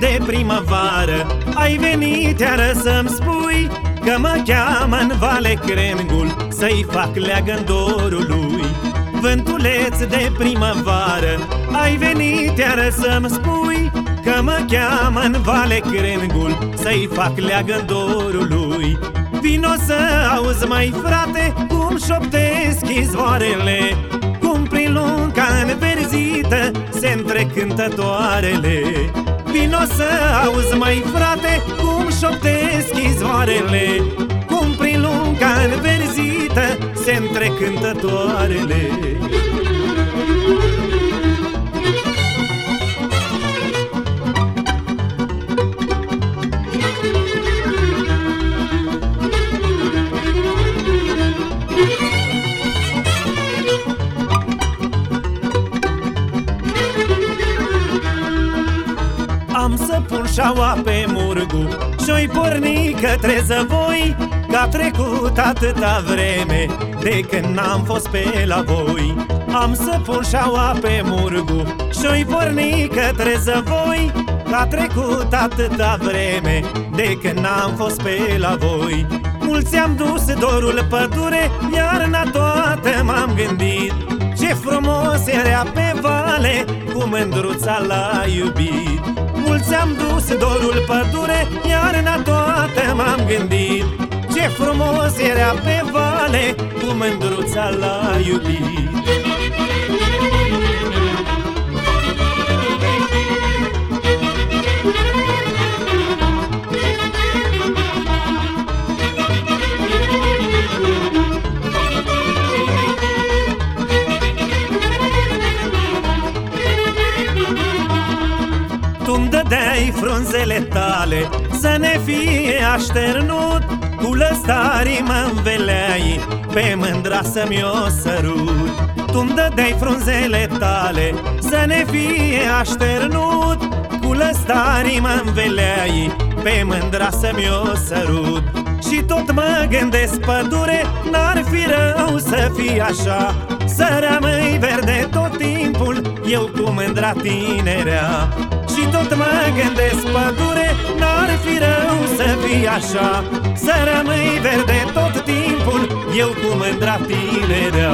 de primăvară. Ai venit iară să-mi spui Că mă cheamă în Vale Crengul Să-i fac leagă dorul lui. Vântuleț de primăvară Ai venit iară să-mi spui Că mă cheamă în Vale Crengul Să-i fac leagă dorul lui. Vino să auzi mai frate Cum șoptesc izvoarele. Cum prin lunga înverzită Se întrecântă toarele Vino să auzi mai frate Cum șoptesc izvoarele Cum prin lunga înverzită Se întrecântă toarele Am să pun șaua pe murgu Și-o-i porni către zăvoi Că a trecut atâta vreme De când n-am fost pe la voi. Am să pun șaua pe murgu Și-o-i porni către zăvoi Că a trecut atâta vreme De când n-am fost pe la voi. Mulți am dus dorul pădure Iarna toată m-am gândit Ce frumos era pe vale Cu mândruța l-a iubit Mulți am dus dorul pădure Iarna toată m-am gândit. Ce frumos era pe vale Cu mândruța l-a iubit Tu-mi dădeai frunzele tale Să ne fie așternut Cu lăstarii mă înveleai Pe mândra să-mi o sărut. Tu-mi dădeai frunzele tale Să ne fie așternut Cu lăstarii mă înveleai Pe mândra să-mi o sărut. Și tot mă gândesc pădure N-ar fi rău să fie așa Să rămâi verde tot timpul Eu cu mândra tinerea și tot mă gândesc pădure N-ar fi rău să fie așa. Să rămâi verde tot timpul Eu cu mândra tinerea